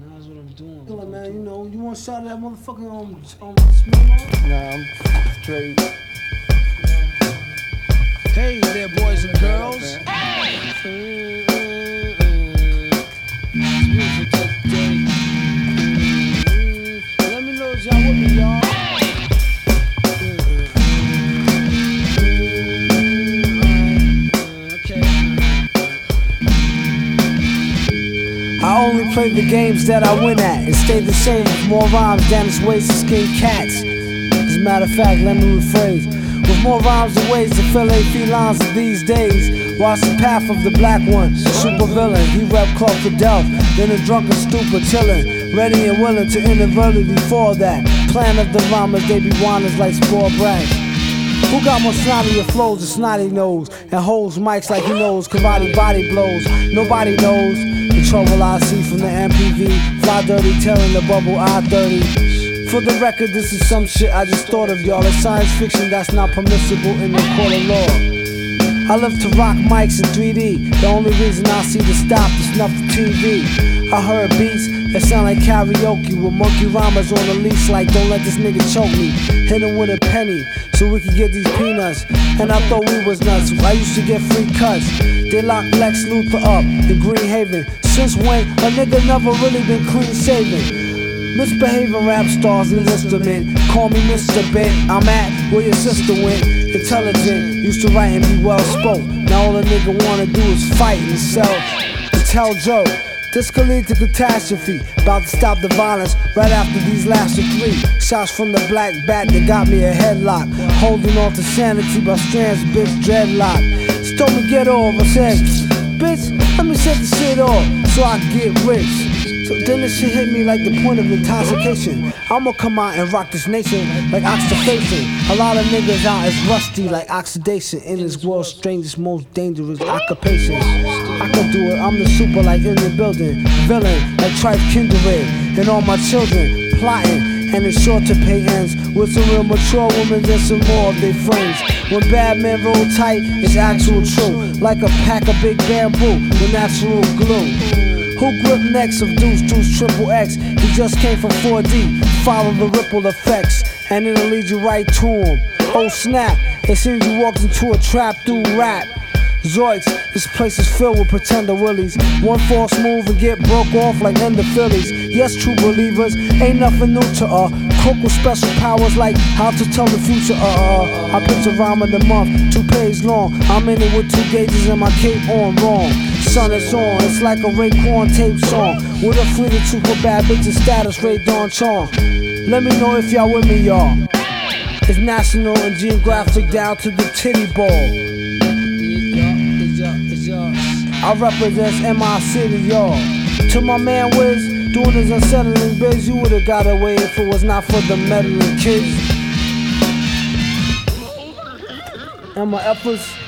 Nah, that's what I'm doing. Yo, man, you know, you want to shout at that motherfucking um, um Smirnoff? Nah, I'm straight. Hey there, boys and girls. man. I only play the games that I win at and stay the same with more rhymes than it's ways to skin cats. As a matter of fact, let me rephrase. With more rhymes and ways to fill fillet felines of these days. Watch the path of the black one, super villain. He rep Clark Fidel, then a drunken stupor chillin'. Ready and willing to inadvertently fall that. Plan of the rhymers, they be whiners like spore brags. Who got more snottier flows than snotty nose and holds mics like he knows karate body blows? Nobody knows trouble I see from the MPV. Fly dirty, tearing the bubble I 30. For the record, this is some shit I just thought of, y'all. It's science fiction that's not permissible in the court of law. I love to rock mics in 3D. The only reason I see the stop is snuff the TV. I heard beats that sound like karaoke with monkey rhymers on the leash, like don't let this nigga choke me. Hit him with a penny so we could get these peanuts. And I thought we was nuts. I used to get free cuts. They locked Lex Luthor up in Green Haven. Since when a nigga never really been clean shaven. Misbehaving rap stars in instrument. Call me Mr. Bent. I'm at where your sister went. Intelligent, used to write and be well spoke. Now all a nigga wanna do is fight and sell. And tell Joe. This could lead to catastrophe. About to stop the violence right after these last three shots from the black bat that got me a headlock. Holding on to sanity by strands, bitch dreadlock. She told me get off. I said, bitch, let me set the shit off so I can get rich. So then this shit hit me like the point of intoxication. I'ma come out and rock this nation like oxidation. A lot of niggas out is rusty like oxidation in this world's strangest, most dangerous occupations. I can do it, I'm the super like in the building. Villain like Trife Kindred and all my children plotting. And it's short to pay ends with some real mature women and some more of their friends. When bad men roll tight, it's actual true. Like a pack of big bamboo with natural glue. Who grip necks of Deuce, Deuce, Triple X? He just came from 4D. Follow the ripple effects, and it'll lead you right to him. Oh snap, it seems you walked into a trap through rap. Zoids, this place is filled with pretender willies. One false move and get broke off like end of Phillies. Yes, true believers, ain't nothing new to uh. Crook with special powers like how to tell the future. Uh, uh. I picture rhyme of the month, two pages long. I'm in it with two gauges and my cape on wrong. Sun is on, it's like a Raekwon tape song. With a fleet of super bad bitches, status Ray Dawn Chong. Let me know if y'all with me, y'all. It's national and geographic down to the titty ball. I represent MI City, y'all. To my man Wiz, doing his unsettling biz, you would've got away if it was not for the meddling kids. And my efforts.